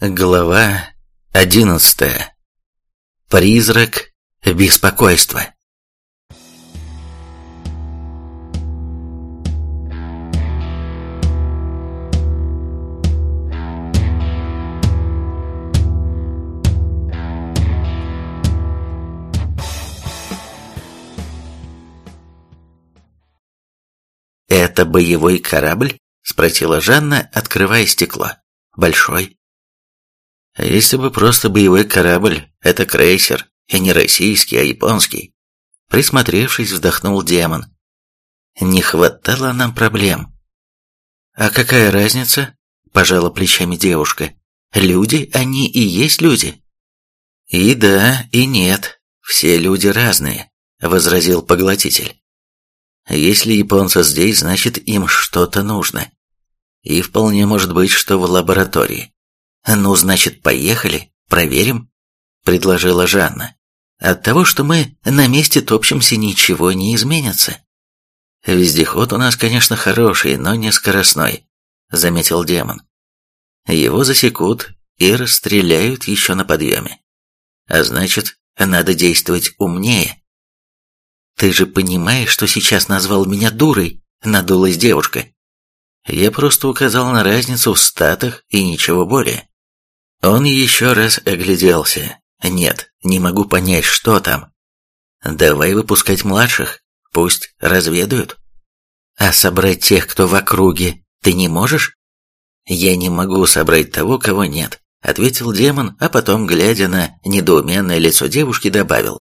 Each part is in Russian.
Глава одиннадцатая. Призрак беспокойства. «Это боевой корабль?» – спросила Жанна, открывая стекло. «Большой?» Если бы просто боевой корабль, это крейсер, и не российский, а японский. Присмотревшись, вздохнул демон. Не хватало нам проблем. А какая разница? Пожала плечами девушка. Люди, они и есть люди. И да, и нет. Все люди разные, возразил поглотитель. Если японцы здесь, значит им что-то нужно. И вполне может быть, что в лаборатории. «Ну, значит, поехали, проверим», — предложила Жанна. «От того, что мы на месте топчемся, ничего не изменится». «Вездеход у нас, конечно, хороший, но не скоростной», — заметил демон. «Его засекут и расстреляют еще на подъеме. А значит, надо действовать умнее». «Ты же понимаешь, что сейчас назвал меня дурой?» — надулась девушка. «Я просто указал на разницу в статах и ничего более». Он еще раз огляделся. Нет, не могу понять, что там. Давай выпускать младших, пусть разведают. А собрать тех, кто в округе, ты не можешь? Я не могу собрать того, кого нет, ответил демон, а потом, глядя на недоуменное лицо девушки, добавил.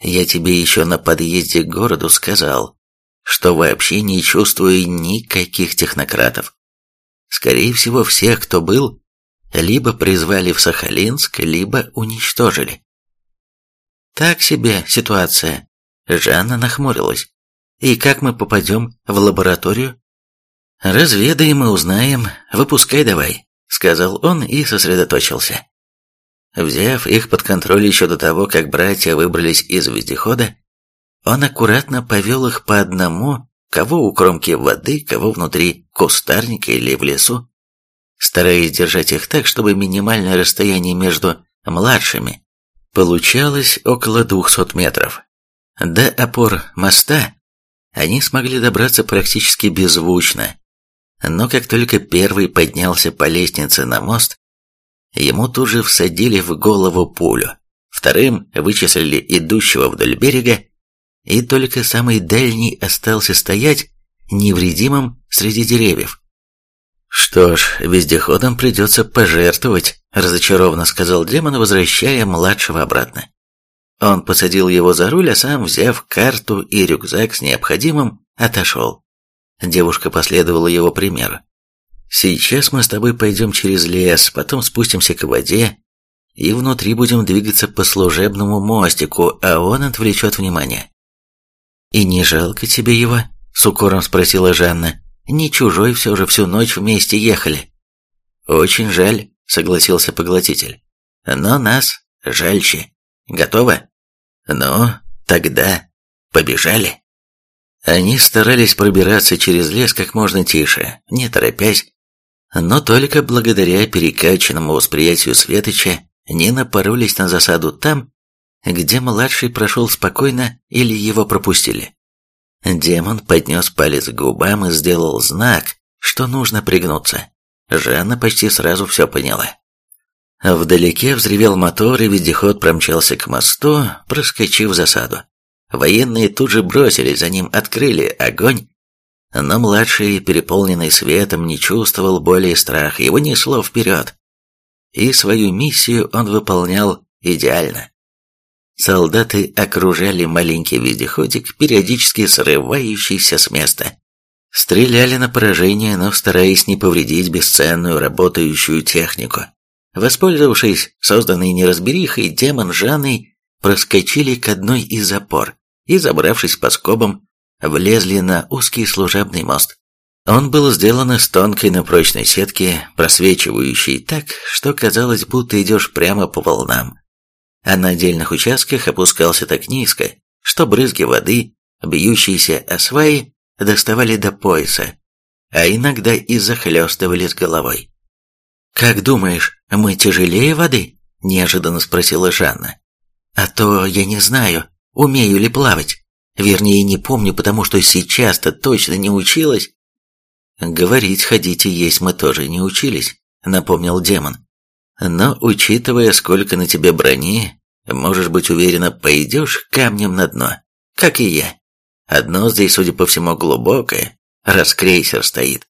Я тебе еще на подъезде к городу сказал, что вообще не чувствую никаких технократов. Скорее всего, всех, кто был, либо призвали в Сахалинск, либо уничтожили. Так себе ситуация. Жанна нахмурилась. И как мы попадем в лабораторию? Разведаем и узнаем. Выпускай давай, сказал он и сосредоточился. Взяв их под контроль еще до того, как братья выбрались из вездехода, он аккуратно повел их по одному, кого у кромки воды, кого внутри кустарника или в лесу стараясь держать их так, чтобы минимальное расстояние между младшими получалось около 200 метров. До опор моста они смогли добраться практически беззвучно, но как только первый поднялся по лестнице на мост, ему тут же всадили в голову пулю, вторым вычислили идущего вдоль берега, и только самый дальний остался стоять невредимым среди деревьев. «Что ж, вездеходом придется пожертвовать», – разочарованно сказал демон, возвращая младшего обратно. Он посадил его за руль, а сам, взяв карту и рюкзак с необходимым, отошел. Девушка последовала его примеру. «Сейчас мы с тобой пойдем через лес, потом спустимся к воде, и внутри будем двигаться по служебному мостику, а он отвлечет внимание». «И не жалко тебе его?» – с укором спросила Жанна. Не чужой все же всю ночь вместе ехали. Очень жаль, согласился поглотитель. Но нас жальче. Готово? Ну, тогда побежали. Они старались пробираться через лес как можно тише, не торопясь, но только благодаря перекачанному восприятию Светоча не напоролись на засаду там, где младший прошел спокойно или его пропустили. Демон поднес палец к губам и сделал знак, что нужно пригнуться. Жанна почти сразу все поняла. Вдалеке взревел мотор, и вездеход промчался к мосту, проскочив засаду. Военные тут же бросились за ним, открыли огонь. Но младший, переполненный светом, не чувствовал боли и страха, его несло вперед. И свою миссию он выполнял идеально. Солдаты окружали маленький вездеходик, периодически срывающийся с места. Стреляли на поражение, но стараясь не повредить бесценную работающую технику. Воспользовавшись созданной неразберихой, демон Жанной проскочили к одной из опор и, забравшись по скобам, влезли на узкий служебный мост. Он был сделан из тонкой, но прочной сетки, просвечивающей так, что казалось, будто идешь прямо по волнам а на отдельных участках опускался так низко, что брызги воды, бьющиеся о сваи, доставали до пояса, а иногда и захлестывали с головой. «Как думаешь, мы тяжелее воды?» – неожиданно спросила Жанна. «А то я не знаю, умею ли плавать. Вернее, не помню, потому что сейчас-то точно не училась». «Говорить, ходить и есть мы тоже не учились», – напомнил демон. «Но, учитывая, сколько на тебе брони, можешь быть уверена, пойдешь камнем на дно, как и я. Одно здесь, судя по всему, глубокое, раз крейсер стоит.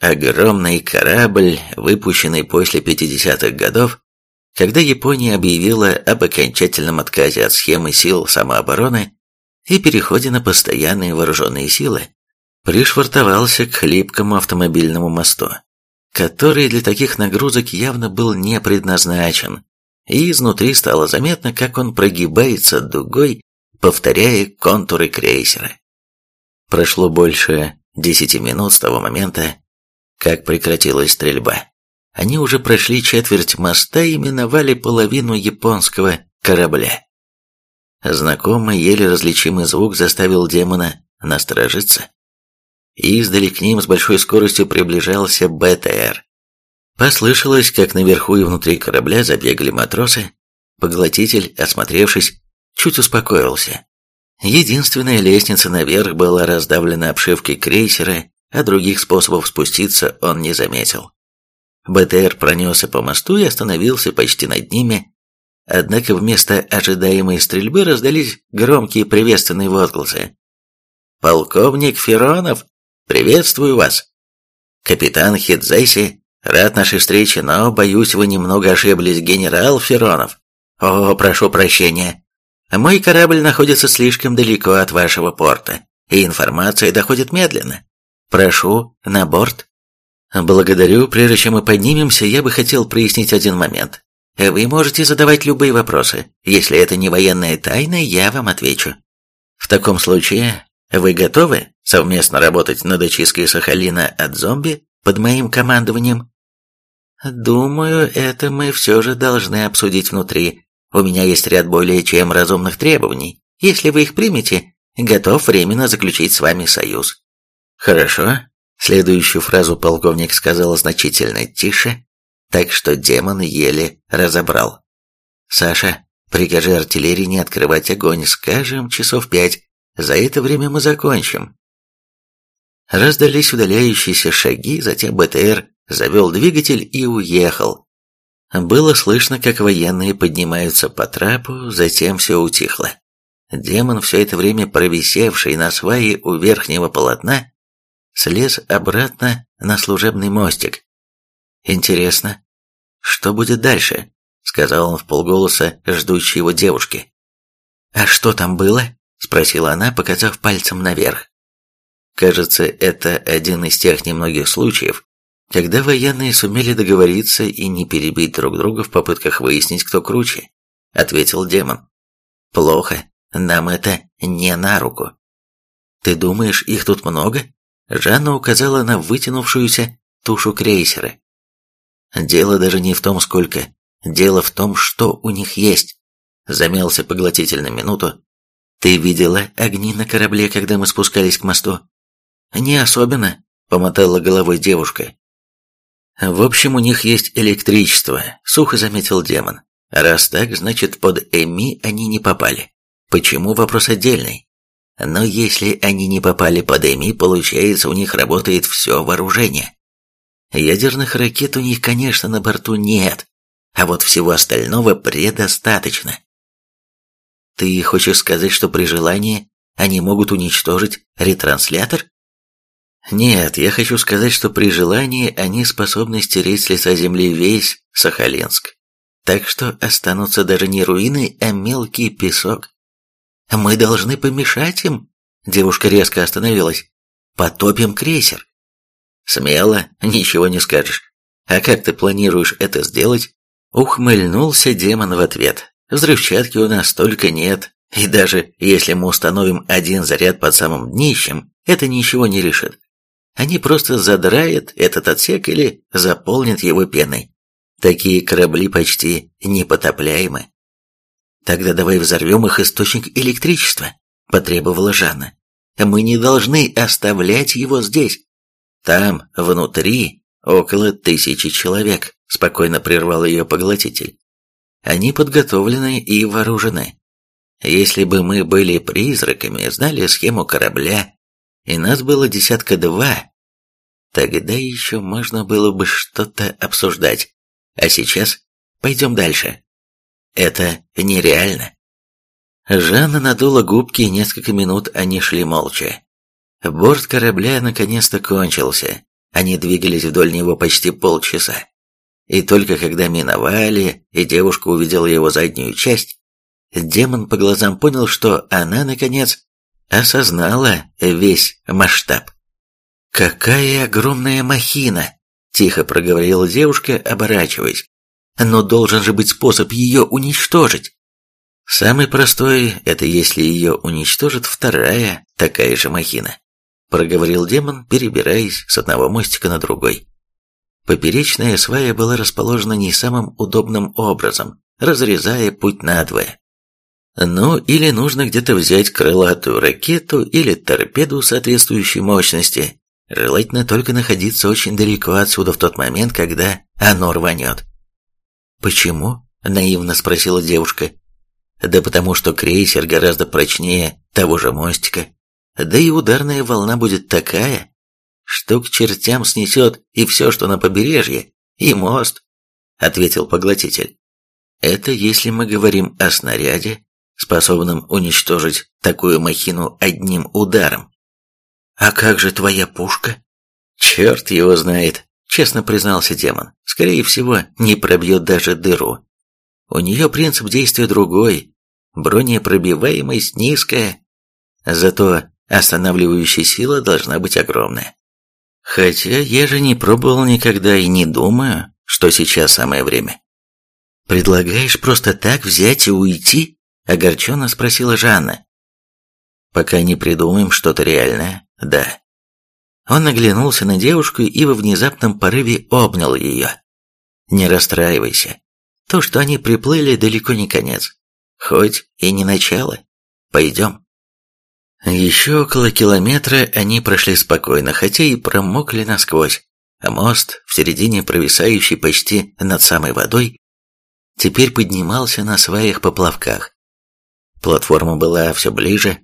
Огромный корабль, выпущенный после 50-х годов, когда Япония объявила об окончательном отказе от схемы сил самообороны и переходе на постоянные вооруженные силы, пришвартовался к хлипкому автомобильному мосту, который для таких нагрузок явно был не предназначен, и изнутри стало заметно, как он прогибается дугой, повторяя контуры крейсера. Прошло больше десяти минут с того момента, как прекратилась стрельба. Они уже прошли четверть моста и миновали половину японского корабля. Знакомый, еле различимый звук заставил демона насторожиться. Издали к ним с большой скоростью приближался БТР. Послышалось, как наверху и внутри корабля забегали матросы. Поглотитель, осмотревшись, чуть успокоился. Единственная лестница наверх была раздавлена обшивкой крейсера, а других способов спуститься он не заметил. БТР пронесся по мосту и остановился почти над ними, однако вместо ожидаемой стрельбы раздались громкие приветственные возгласы. «Полковник Феронов, приветствую вас!» «Капитан Хидзайси, рад нашей встрече, но, боюсь, вы немного ошиблись, генерал Феронов. О, прошу прощения, мой корабль находится слишком далеко от вашего порта, и информация доходит медленно. Прошу, на борт. Благодарю, прежде чем мы поднимемся, я бы хотел прояснить один момент. Вы можете задавать любые вопросы. Если это не военная тайна, я вам отвечу. В таком случае, вы готовы совместно работать над очисткой Сахалина от зомби под моим командованием? Думаю, это мы все же должны обсудить внутри, у меня есть ряд более чем разумных требований. Если вы их примете, готов временно заключить с вами союз». «Хорошо». Следующую фразу полковник сказал значительно тише, так что демон еле разобрал. «Саша, прикажи артиллерии не открывать огонь, скажем, часов пять. За это время мы закончим». Раздались удаляющиеся шаги, затем БТР завел двигатель и уехал, было слышно, как военные поднимаются по трапу, затем все утихло. Демон, все это время провисевший на свае у верхнего полотна, слез обратно на служебный мостик. «Интересно, что будет дальше?» — сказал он в полголоса ждущей его девушке. «А что там было?» — спросила она, показав пальцем наверх. Кажется, это один из тех немногих случаев, когда военные сумели договориться и не перебить друг друга в попытках выяснить, кто круче, ответил демон. Плохо, нам это не на руку. Ты думаешь, их тут много? Жанна указала на вытянувшуюся тушу крейсера. Дело даже не в том, сколько. Дело в том, что у них есть. Замялся поглотитель на минуту. Ты видела огни на корабле, когда мы спускались к мосту? Не особенно, помотала головой девушка. В общем, у них есть электричество, сухо заметил демон. Раз так, значит, под Эми они не попали. Почему, вопрос отдельный. Но если они не попали под Эми, получается, у них работает все вооружение. Ядерных ракет у них, конечно, на борту нет, а вот всего остального предостаточно. Ты хочешь сказать, что при желании они могут уничтожить ретранслятор? Нет, я хочу сказать, что при желании они способны стереть с лица земли весь Сахалинск. Так что останутся даже не руины, а мелкий песок. Мы должны помешать им. Девушка резко остановилась. Потопим крейсер. Смело, ничего не скажешь. А как ты планируешь это сделать? Ухмыльнулся демон в ответ. Взрывчатки у нас столько нет, и даже если мы установим один заряд под самым днищем, это ничего не решит. Они просто задрают этот отсек или заполнят его пеной. Такие корабли почти непотопляемы. Тогда давай взорвем их источник электричества, потребовала Жанна. Мы не должны оставлять его здесь. Там, внутри, около тысячи человек», – спокойно прервал ее поглотитель. «Они подготовлены и вооружены. Если бы мы были призраками, знали схему корабля, и нас было десятка два, тогда еще можно было бы что-то обсуждать. А сейчас пойдем дальше. Это нереально. Жанна надула губки, и несколько минут они шли молча. Борт корабля наконец-то кончился. Они двигались вдоль него почти полчаса. И только когда миновали, и девушка увидела его заднюю часть, демон по глазам понял, что она, наконец, осознала весь масштаб. «Какая огромная махина!» – тихо проговорила девушка, оборачиваясь. «Но должен же быть способ ее уничтожить!» «Самый простой – это если ее уничтожит вторая такая же махина», – проговорил демон, перебираясь с одного мостика на другой. Поперечная свая была расположена не самым удобным образом, разрезая путь надвое. Ну, или нужно где-то взять крылатую ракету или торпеду соответствующей мощности. Желательно только находиться очень далеко отсюда в тот момент, когда оно рванет. «Почему?» – наивно спросила девушка. «Да потому что крейсер гораздо прочнее того же мостика. Да и ударная волна будет такая, что к чертям снесет и все, что на побережье, и мост», – ответил поглотитель. «Это если мы говорим о снаряде, способным уничтожить такую махину одним ударом. «А как же твоя пушка?» «Черт его знает», — честно признался демон. «Скорее всего, не пробьет даже дыру. У нее принцип действия другой, бронепробиваемость низкая, зато останавливающая сила должна быть огромная. Хотя я же не пробовал никогда и не думаю, что сейчас самое время. Предлагаешь просто так взять и уйти? Огорченно спросила Жанна. Пока не придумаем что-то реальное, да. Он оглянулся на девушку и во внезапном порыве обнял ее. Не расстраивайся. То, что они приплыли, далеко не конец. Хоть и не начало. Пойдем. Еще около километра они прошли спокойно, хотя и промокли насквозь. А мост, в середине провисающий почти над самой водой, теперь поднимался на сваях-поплавках. Платформа была все ближе.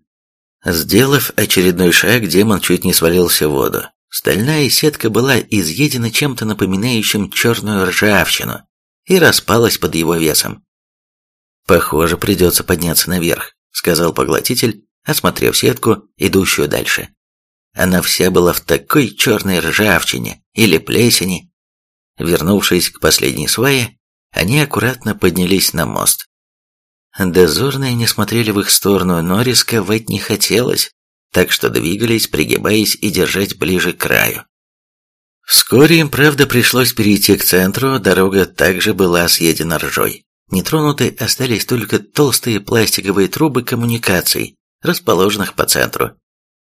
Сделав очередной шаг, демон чуть не свалился в воду. Стальная сетка была изъедена чем-то напоминающим черную ржавчину и распалась под его весом. «Похоже, придется подняться наверх», — сказал поглотитель, осмотрев сетку, идущую дальше. Она вся была в такой черной ржавчине или плесени. Вернувшись к последней свае, они аккуратно поднялись на мост. Дозорные не смотрели в их сторону, но рисковать не хотелось, так что двигались, пригибаясь и держать ближе к краю. Вскоре им, правда, пришлось перейти к центру, дорога также была съедена ржой. Нетронуты остались только толстые пластиковые трубы коммуникаций, расположенных по центру.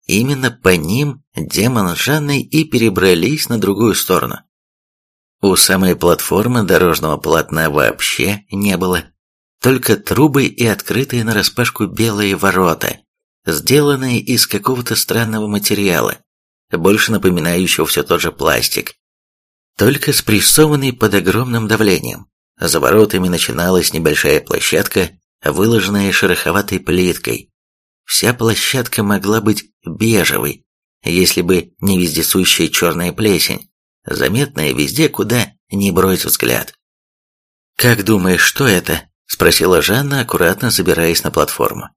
Именно по ним демон с Жанной и перебрались на другую сторону. У самой платформы дорожного полотна вообще не было только трубы и открытые нараспашку белые ворота, сделанные из какого-то странного материала, больше напоминающего все тот же пластик, только спрессованный под огромным давлением. За воротами начиналась небольшая площадка, выложенная шероховатой плиткой. Вся площадка могла быть бежевой, если бы не вездесущая черная плесень, заметная везде, куда ни брось взгляд. «Как думаешь, что это?» – спросила Жанна, аккуратно забираясь на платформу.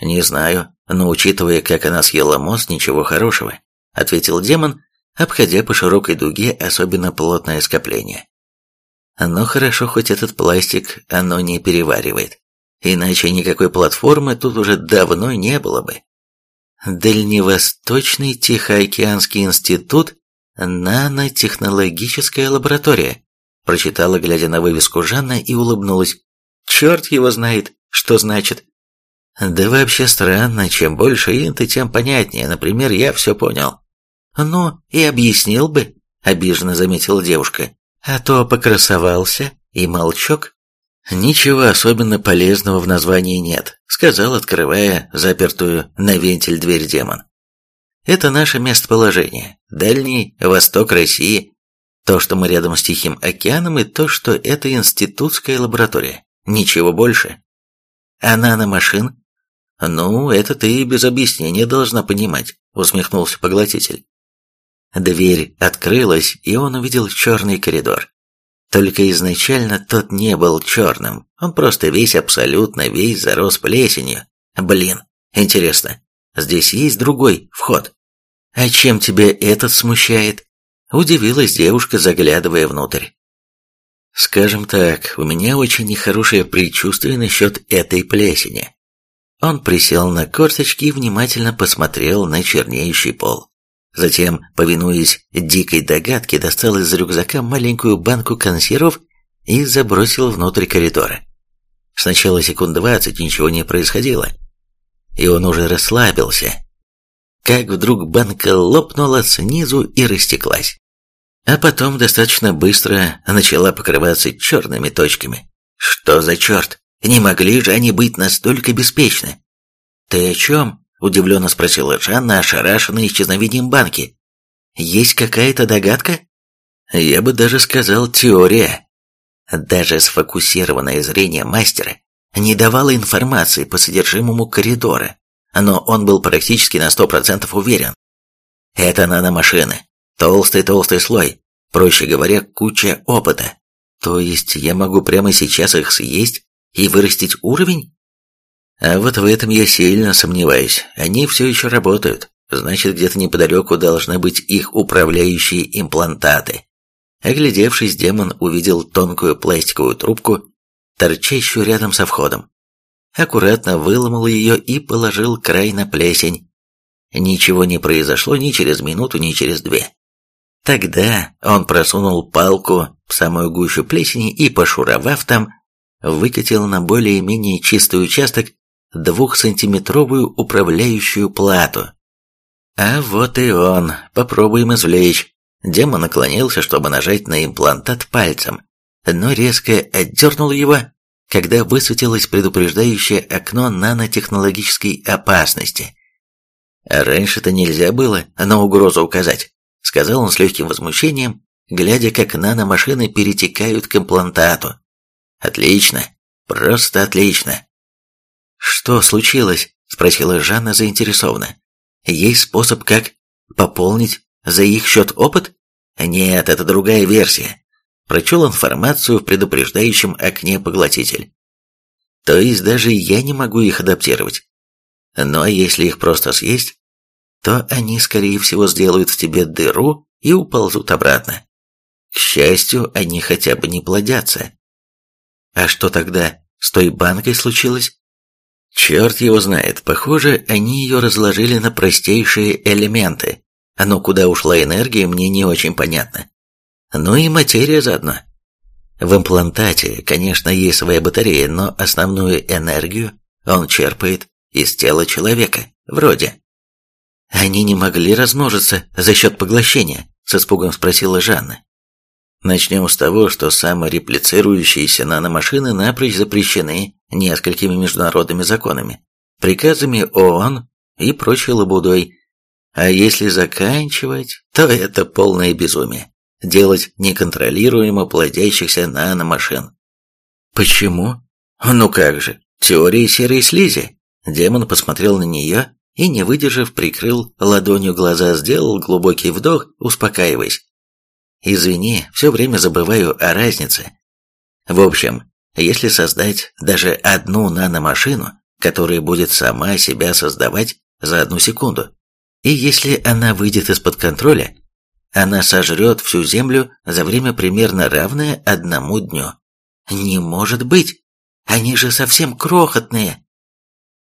«Не знаю, но учитывая, как она съела мост, ничего хорошего», – ответил демон, обходя по широкой дуге особенно плотное скопление. «Но хорошо, хоть этот пластик оно не переваривает, иначе никакой платформы тут уже давно не было бы». Дальневосточный Тихоокеанский институт «Нанотехнологическая лаборатория», прочитала, глядя на вывеску Жанна, и улыбнулась. Черт его знает, что значит. Да вообще странно, чем больше инты, тем понятнее. Например, я все понял. Ну, и объяснил бы, обиженно заметила девушка. А то покрасовался и молчок. Ничего особенно полезного в названии нет, сказал, открывая запертую на вентиль дверь демон. Это наше местоположение, дальний восток России. То, что мы рядом с Тихим океаном, и то, что это институтская лаборатория. Ничего больше. А наномашин? Ну, это ты без объяснения должна понимать, усмехнулся поглотитель. Дверь открылась, и он увидел черный коридор. Только изначально тот не был черным, он просто весь, абсолютно весь зарос плесенью. Блин, интересно, здесь есть другой вход? А чем тебя этот смущает? Удивилась девушка, заглядывая внутрь. Скажем так, у меня очень нехорошее предчувствие насчет этой плесени. Он присел на корточки и внимательно посмотрел на чернеющий пол. Затем, повинуясь дикой догадке, достал из рюкзака маленькую банку консервов и забросил внутрь коридора. Сначала секунд двадцать ничего не происходило, и он уже расслабился, как вдруг банка лопнула снизу и растеклась. А потом достаточно быстро начала покрываться черными точками. Что за черт? Не могли же они быть настолько беспечны? «Ты о чем?» – удивленно спросила Жанна, ошарашенная исчезновением банки. «Есть какая-то догадка?» «Я бы даже сказал теория». Даже сфокусированное зрение мастера не давало информации по содержимому коридора, но он был практически на сто процентов уверен. Это наномашины. Толстый-толстый слой. Проще говоря, куча опыта. То есть я могу прямо сейчас их съесть и вырастить уровень? А вот в этом я сильно сомневаюсь. Они все еще работают. Значит, где-то неподалеку должны быть их управляющие имплантаты. Оглядевшись, демон увидел тонкую пластиковую трубку, торчащую рядом со входом. Аккуратно выломал ее и положил край на плесень. Ничего не произошло ни через минуту, ни через две. Тогда он просунул палку в самую гущу плесени и, пошуровав там, выкатил на более-менее чистый участок двухсантиметровую управляющую плату. А вот и он. Попробуем извлечь. Демон наклонился, чтобы нажать на имплантат пальцем, но резко отдернул его, когда высветилось предупреждающее окно нанотехнологической опасности. раньше-то нельзя было на угрозу указать, сказал он с легким возмущением, глядя, как наномашины перетекают к имплантату. Отлично, просто отлично. «Что случилось?» – спросила Жанна заинтересованно. «Есть способ, как пополнить за их счет опыт?» «Нет, это другая версия». Прочел информацию в предупреждающем окне поглотитель. То есть даже я не могу их адаптировать. Но если их просто съесть, то они, скорее всего, сделают в тебе дыру и уползут обратно. К счастью, они хотя бы не плодятся. А что тогда с той банкой случилось? Черт его знает, похоже, они ее разложили на простейшие элементы. Но куда ушла энергия, мне не очень понятно. Ну и материя заодно. В имплантате, конечно, есть своя батарея, но основную энергию он черпает из тела человека, вроде. Они не могли размножиться за счет поглощения, с испугом спросила Жанна. Начнем с того, что самореплицирующиеся наномашины напрочь запрещены несколькими международными законами, приказами ООН и прочей лабудой. А если заканчивать, то это полное безумие. Делать неконтролируемо плодящихся наномашин. Почему? Ну как же, теория серой слизи. Демон посмотрел на нее и, не выдержав, прикрыл ладонью глаза, сделал глубокий вдох, успокаиваясь. Извини, все время забываю о разнице. В общем, если создать даже одну наномашину, которая будет сама себя создавать за одну секунду, и если она выйдет из-под контроля, она сожрет всю Землю за время примерно равное одному дню. Не может быть! Они же совсем крохотные!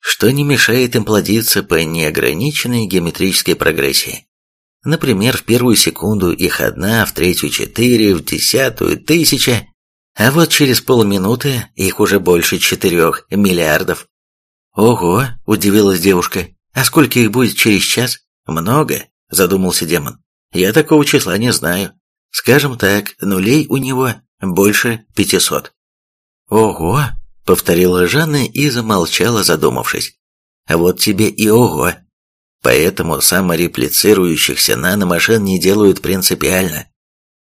Что не мешает им плодиться по неограниченной геометрической прогрессии. Например, в первую секунду их одна, в третью четыре, в десятую тысяча, а вот через полминуты их уже больше четырех миллиардов. «Ого!» – удивилась девушка. «А сколько их будет через час?» «Много», – задумался демон. «Я такого числа не знаю. Скажем так, нулей у него больше пятисот». «Ого!» – повторила Жанна и замолчала, задумавшись. «А вот тебе и ого!» Поэтому самореплицирующихся наномашин не делают принципиально.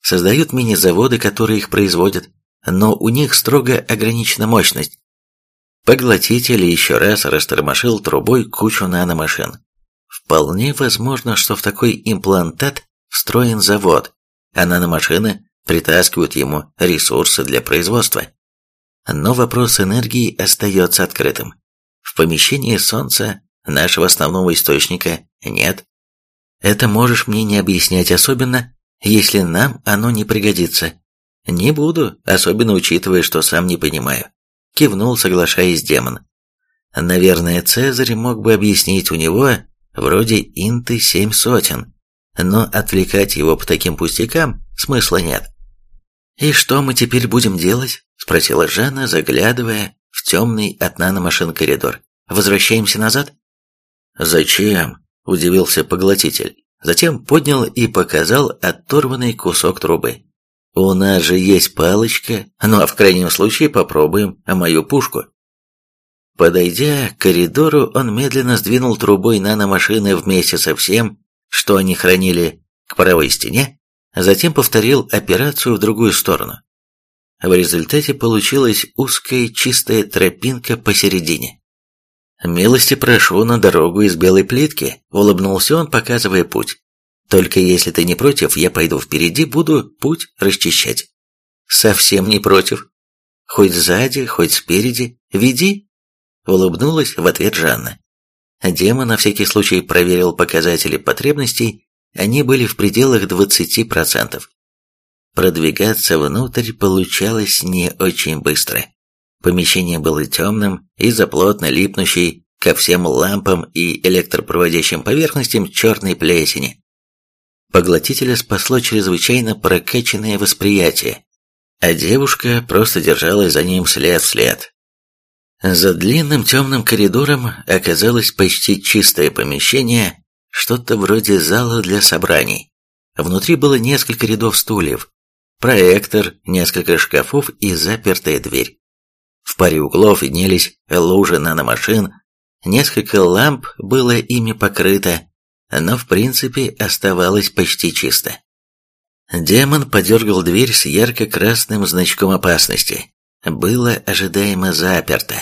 создают мини-заводы, которые их производят, но у них строго ограничена мощность. Поглотитель еще раз растормошил трубой кучу наномашин. Вполне возможно, что в такой имплантат встроен завод, а наномашины притаскивают ему ресурсы для производства. Но вопрос энергии остается открытым. В помещении Солнца, нашего основного источника, нет. Это можешь мне не объяснять особенно, если нам оно не пригодится. Не буду, особенно учитывая, что сам не понимаю. Кивнул, соглашаясь демон. Наверное, Цезарь мог бы объяснить у него, вроде инты семь сотен, но отвлекать его по таким пустякам смысла нет. «И что мы теперь будем делать?» – спросила Жанна, заглядывая в темный от наномашин коридор. «Возвращаемся назад?» «Зачем?» – удивился поглотитель. Затем поднял и показал оторванный кусок трубы. «У нас же есть палочка, ну а в крайнем случае попробуем мою пушку». Подойдя к коридору, он медленно сдвинул трубой наномашины вместе со всем, что они хранили, к правой стене, затем повторил операцию в другую сторону. В результате получилась узкая чистая тропинка посередине. «Милости прошу на дорогу из белой плитки», — улыбнулся он, показывая путь. «Только если ты не против, я пойду впереди, буду путь расчищать». «Совсем не против. Хоть сзади, хоть спереди. Веди», — улыбнулась в ответ Жанна. Демон на всякий случай проверил показатели потребностей, они были в пределах 20%. Продвигаться внутрь получалось не очень быстро. Помещение было темным из-за плотно липнущей ко всем лампам и электропроводящим поверхностям черной плесени. Поглотителя спасло чрезвычайно прокачанное восприятие, а девушка просто держалась за ним след в след. За длинным темным коридором оказалось почти чистое помещение, что-то вроде зала для собраний. Внутри было несколько рядов стульев, проектор, несколько шкафов и запертая дверь. В паре углов виднелись лужи наномашин, несколько ламп было ими покрыто, но в принципе оставалось почти чисто. Демон подергал дверь с ярко-красным значком опасности. Было ожидаемо заперто.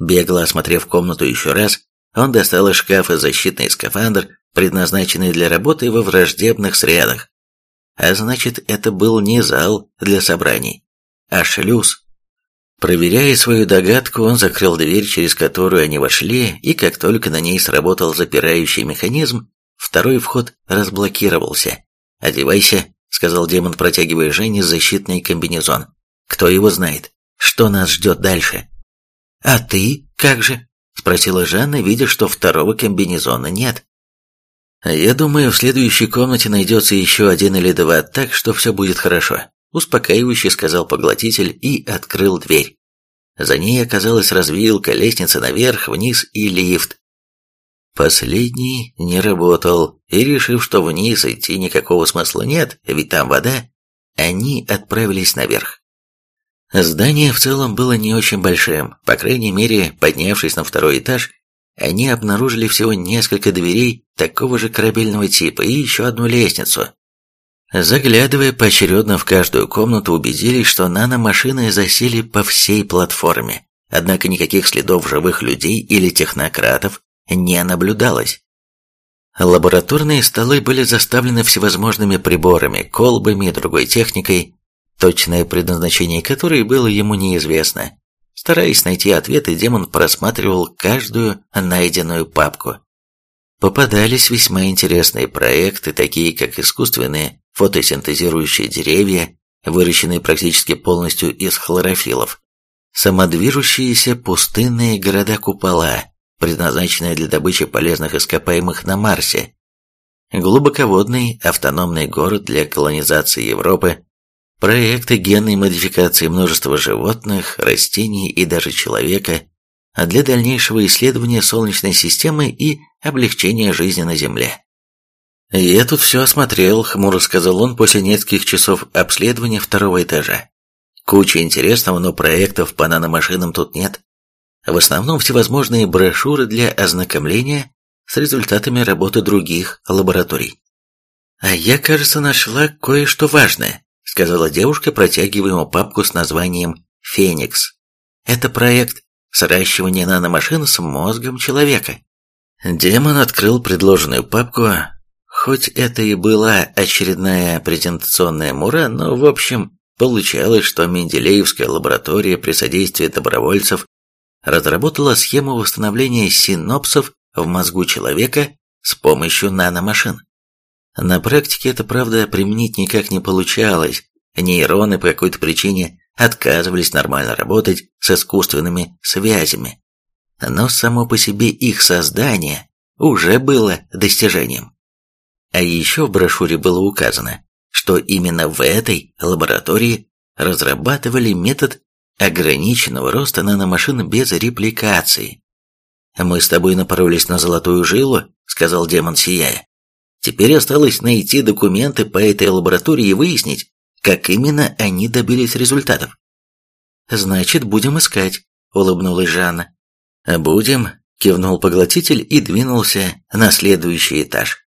Бегло осмотрев комнату еще раз, он достал из шкафа защитный скафандр, предназначенный для работы во враждебных средах. А значит, это был не зал для собраний, а шлюз, Проверяя свою догадку, он закрыл дверь, через которую они вошли, и как только на ней сработал запирающий механизм, второй вход разблокировался. «Одевайся», — сказал демон, протягивая Жене защитный комбинезон. «Кто его знает? Что нас ждет дальше?» «А ты как же?» — спросила Жанна, видя, что второго комбинезона нет. «Я думаю, в следующей комнате найдется еще один или два, так что все будет хорошо. Успокаивающе сказал поглотитель и открыл дверь. За ней оказалась развилка, лестница наверх, вниз и лифт. Последний не работал, и решив, что вниз идти никакого смысла нет, ведь там вода, они отправились наверх. Здание в целом было не очень большим, по крайней мере, поднявшись на второй этаж, они обнаружили всего несколько дверей такого же корабельного типа и еще одну лестницу, Заглядывая поочередно в каждую комнату, убедились, что наномашины засели по всей платформе. Однако никаких следов живых людей или технократов не наблюдалось. Лабораторные столы были заставлены всевозможными приборами, колбами и другой техникой, точное предназначение которой было ему неизвестно. Стараясь найти ответы, демон просматривал каждую найденную папку. Попадались весьма интересные проекты, такие как искусственные фотосинтезирующие деревья, выращенные практически полностью из хлорофилов, самодвижущиеся пустынные города-купола, предназначенные для добычи полезных ископаемых на Марсе, глубоководный автономный город для колонизации Европы, проекты генной модификации множества животных, растений и даже человека для дальнейшего исследования Солнечной системы и облегчения жизни на Земле. «Я тут все осмотрел», — хмуро сказал он после нескольких часов обследования второго этажа. «Куча интересного, но проектов по наномашинам тут нет. В основном всевозможные брошюры для ознакомления с результатами работы других лабораторий. А я, кажется, нашла кое-что важное», сказала девушка, протягивая ему папку с названием «Феникс». «Это проект сращивания наномашин с мозгом человека». Демон открыл предложенную папку, хоть это и была очередная презентационная мура, но в общем получалось, что Менделеевская лаборатория при содействии добровольцев разработала схему восстановления синопсов в мозгу человека с помощью наномашин. На практике это, правда, применить никак не получалось. Нейроны по какой-то причине отказывались нормально работать с искусственными связями. Но само по себе их создание уже было достижением. А еще в брошюре было указано, что именно в этой лаборатории разрабатывали метод ограниченного роста наномашин без репликации. «Мы с тобой напоролись на золотую жилу», — сказал демон, сияя. «Теперь осталось найти документы по этой лаборатории и выяснить, как именно они добились результатов». «Значит, будем искать», — улыбнулась Жанна. «Будем», — кивнул поглотитель и двинулся на следующий этаж.